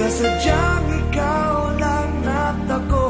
nagsumpaan Na sadyang ikaw lang at ako